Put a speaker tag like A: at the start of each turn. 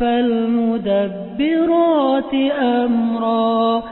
A: فَالْمُدَبِّرَاتِ أَمْرًا